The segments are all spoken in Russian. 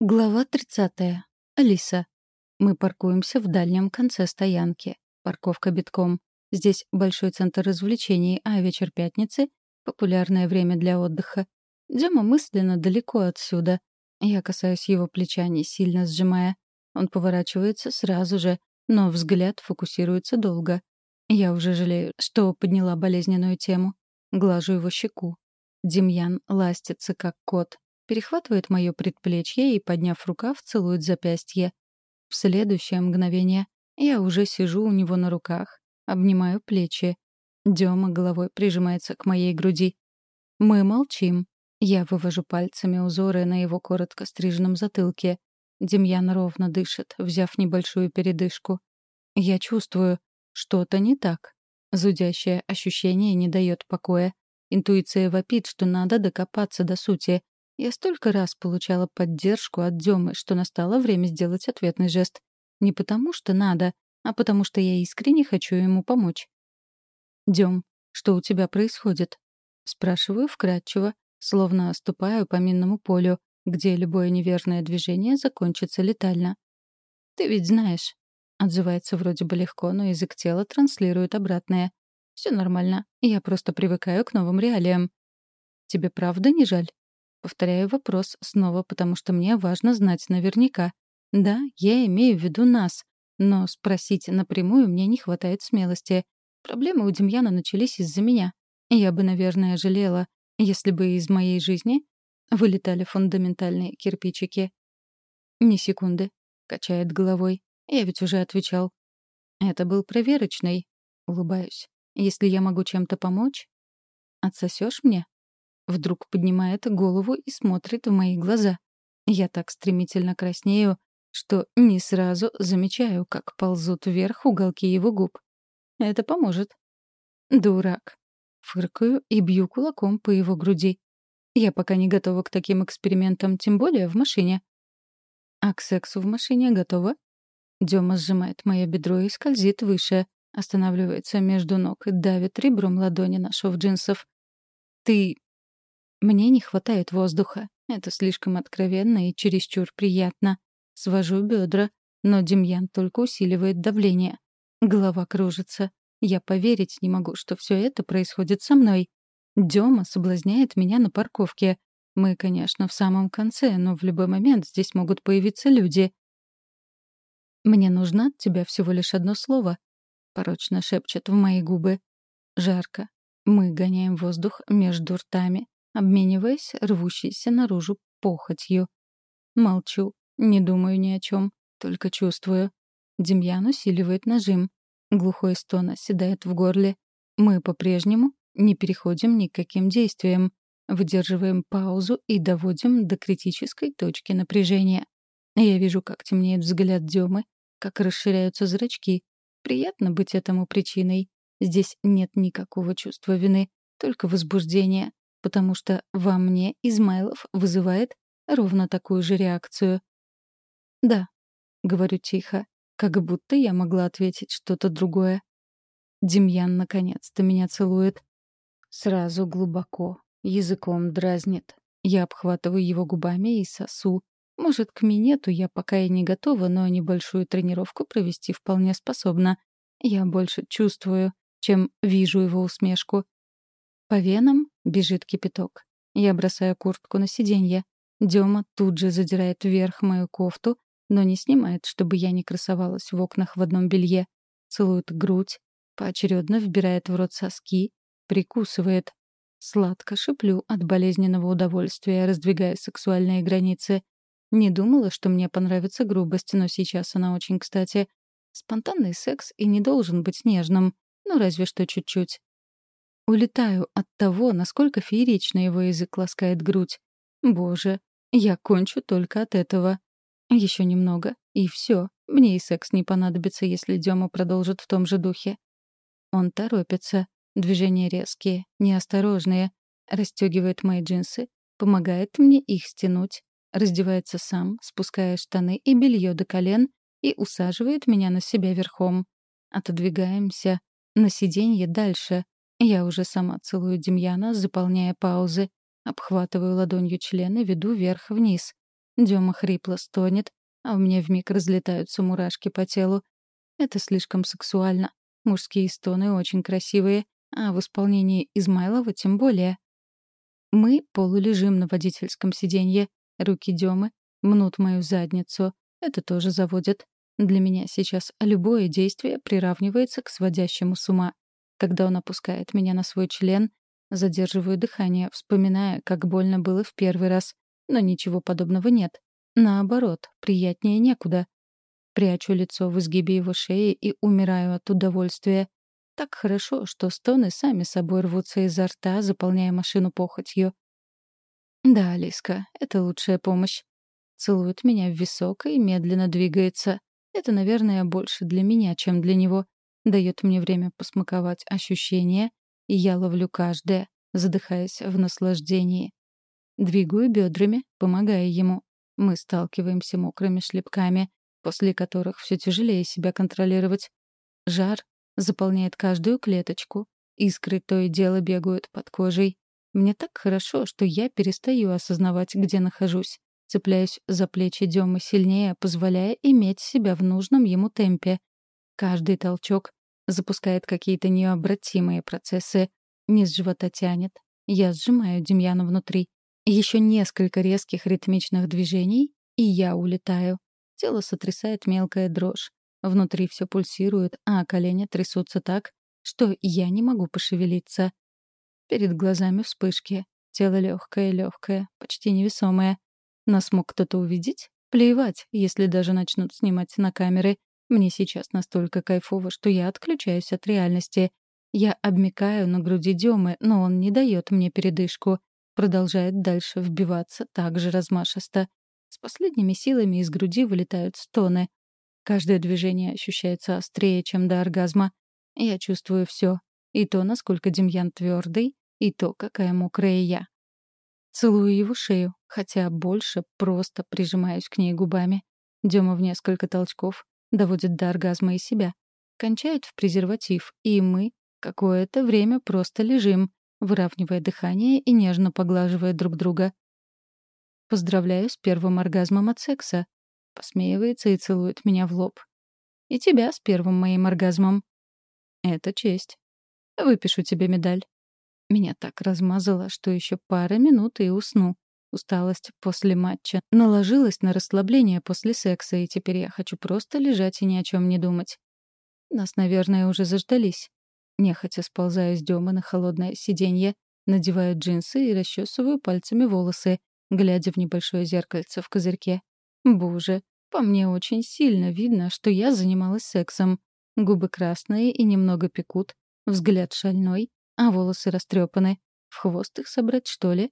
Глава 30. Алиса. Мы паркуемся в дальнем конце стоянки. Парковка битком. Здесь большой центр развлечений, а вечер пятницы — популярное время для отдыха. Дема мысленно далеко отсюда. Я касаюсь его плеча, не сильно сжимая. Он поворачивается сразу же, но взгляд фокусируется долго. Я уже жалею, что подняла болезненную тему. Глажу его щеку. Демьян ластится, как кот, перехватывает мое предплечье и, подняв рукав, целует запястье. В следующее мгновение я уже сижу у него на руках, обнимаю плечи. Дема головой прижимается к моей груди. Мы молчим. Я вывожу пальцами узоры на его коротко стриженном затылке. Демьян ровно дышит, взяв небольшую передышку. Я чувствую, что-то не так. Зудящее ощущение не дает покоя. Интуиция вопит, что надо докопаться до сути. Я столько раз получала поддержку от Демы, что настало время сделать ответный жест. Не потому что надо, а потому что я искренне хочу ему помочь. «Дем, что у тебя происходит?» Спрашиваю вкратчиво, словно ступаю по минному полю, где любое неверное движение закончится летально. «Ты ведь знаешь». Отзывается вроде бы легко, но язык тела транслирует обратное. «Все нормально. Я просто привыкаю к новым реалиям». «Тебе правда не жаль?» Повторяю вопрос снова, потому что мне важно знать наверняка. Да, я имею в виду нас, но спросить напрямую мне не хватает смелости. Проблемы у Демьяна начались из-за меня. Я бы, наверное, жалела, если бы из моей жизни вылетали фундаментальные кирпичики. «Ни секунды», — качает головой. «Я ведь уже отвечал». «Это был проверочный», — улыбаюсь. «Если я могу чем-то помочь...» «Отсосешь мне?» Вдруг поднимает голову и смотрит в мои глаза. Я так стремительно краснею, что не сразу замечаю, как ползут вверх уголки его губ. Это поможет. Дурак. Фыркаю и бью кулаком по его груди. Я пока не готова к таким экспериментам, тем более в машине. А к сексу в машине готова? Дема сжимает мое бедро и скользит выше, останавливается между ног и давит ребром ладони на шов джинсов. «Ты мне не хватает воздуха. Это слишком откровенно и чересчур приятно. Свожу бедра, но Демьян только усиливает давление. Голова кружится. Я поверить не могу, что все это происходит со мной. Дема соблазняет меня на парковке. Мы, конечно, в самом конце, но в любой момент здесь могут появиться люди. «Мне нужно от тебя всего лишь одно слово», — порочно шепчет в мои губы. Жарко. Мы гоняем воздух между ртами обмениваясь рвущейся наружу похотью. Молчу, не думаю ни о чем, только чувствую. Демьян усиливает нажим. Глухой стон оседает в горле. Мы по-прежнему не переходим ни к каким действиям. Выдерживаем паузу и доводим до критической точки напряжения. Я вижу, как темнеет взгляд Демы, как расширяются зрачки. Приятно быть этому причиной. Здесь нет никакого чувства вины, только возбуждение потому что во мне Измайлов вызывает ровно такую же реакцию. «Да», — говорю тихо, как будто я могла ответить что-то другое. Демьян наконец-то меня целует. Сразу глубоко, языком дразнит. Я обхватываю его губами и сосу. Может, к минету я пока и не готова, но небольшую тренировку провести вполне способна. Я больше чувствую, чем вижу его усмешку. По венам бежит кипяток. Я бросаю куртку на сиденье. Дема тут же задирает вверх мою кофту, но не снимает, чтобы я не красовалась в окнах в одном белье. Целует грудь, поочередно вбирает в рот соски, прикусывает. Сладко шиплю от болезненного удовольствия, раздвигая сексуальные границы. Не думала, что мне понравится грубость, но сейчас она очень кстати. Спонтанный секс и не должен быть нежным, ну разве что чуть-чуть. Улетаю от того, насколько феерично его язык ласкает грудь. Боже, я кончу только от этого. Еще немного, и все. Мне и секс не понадобится, если Дема продолжит в том же духе. Он торопится. Движения резкие, неосторожные. Расстегивает мои джинсы, помогает мне их стянуть. Раздевается сам, спуская штаны и белье до колен и усаживает меня на себя верхом. Отодвигаемся на сиденье дальше, я уже сама целую Демьяна, заполняя паузы. Обхватываю ладонью члены, веду вверх-вниз. Дема хрипло стонет, а у меня вмиг разлетаются мурашки по телу. Это слишком сексуально. Мужские стоны очень красивые, а в исполнении Измайлова тем более. Мы полулежим на водительском сиденье, руки Демы мнут мою задницу. Это тоже заводит. Для меня сейчас любое действие приравнивается к сводящему с ума. Когда он опускает меня на свой член, задерживаю дыхание, вспоминая, как больно было в первый раз. Но ничего подобного нет. Наоборот, приятнее некуда. Прячу лицо в изгибе его шеи и умираю от удовольствия. Так хорошо, что стоны сами собой рвутся изо рта, заполняя машину похотью. Да, Алиска, это лучшая помощь. Целует меня в висок и медленно двигается. Это, наверное, больше для меня, чем для него. Дает мне время посмаковать ощущения, и я ловлю каждое, задыхаясь в наслаждении. Двигаю бедрами, помогая ему. Мы сталкиваемся мокрыми шлепками, после которых все тяжелее себя контролировать. Жар заполняет каждую клеточку, искры то и дело бегают под кожей. Мне так хорошо, что я перестаю осознавать, где нахожусь. Цепляюсь за плечи Демы сильнее, позволяя иметь себя в нужном ему темпе. Каждый толчок запускает какие-то необратимые процессы. Низ живота тянет. Я сжимаю Демьяна внутри. Еще несколько резких ритмичных движений, и я улетаю. Тело сотрясает мелкая дрожь. Внутри все пульсирует, а колени трясутся так, что я не могу пошевелиться. Перед глазами вспышки. Тело легкое-легкое, почти невесомое. Нас мог кто-то увидеть? Плевать, если даже начнут снимать на камеры. Мне сейчас настолько кайфово, что я отключаюсь от реальности. Я обмикаю на груди Демы, но он не дает мне передышку. Продолжает дальше вбиваться так же размашисто. С последними силами из груди вылетают стоны. Каждое движение ощущается острее, чем до оргазма. Я чувствую все. И то, насколько Демьян твердый, и то, какая мокрая я. Целую его шею, хотя больше просто прижимаюсь к ней губами. Дема в несколько толчков доводит до оргазма и себя. Кончает в презерватив, и мы какое-то время просто лежим, выравнивая дыхание и нежно поглаживая друг друга. Поздравляю с первым оргазмом от секса. Посмеивается и целует меня в лоб. И тебя с первым моим оргазмом. Это честь. Выпишу тебе медаль. Меня так размазало, что еще пара минут и усну. Усталость после матча наложилась на расслабление после секса, и теперь я хочу просто лежать и ни о чем не думать. Нас, наверное, уже заждались. Нехотя сползаю с Демы на холодное сиденье, надеваю джинсы и расчесываю пальцами волосы, глядя в небольшое зеркальце в козырьке. Боже, по мне очень сильно видно, что я занималась сексом. Губы красные и немного пекут, взгляд шальной, а волосы растрепаны. В хвост их собрать, что ли?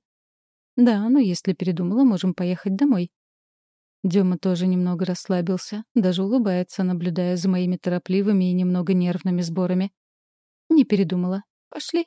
Да, но если передумала, можем поехать домой. Дема тоже немного расслабился, даже улыбается, наблюдая за моими торопливыми и немного нервными сборами. Не передумала. Пошли.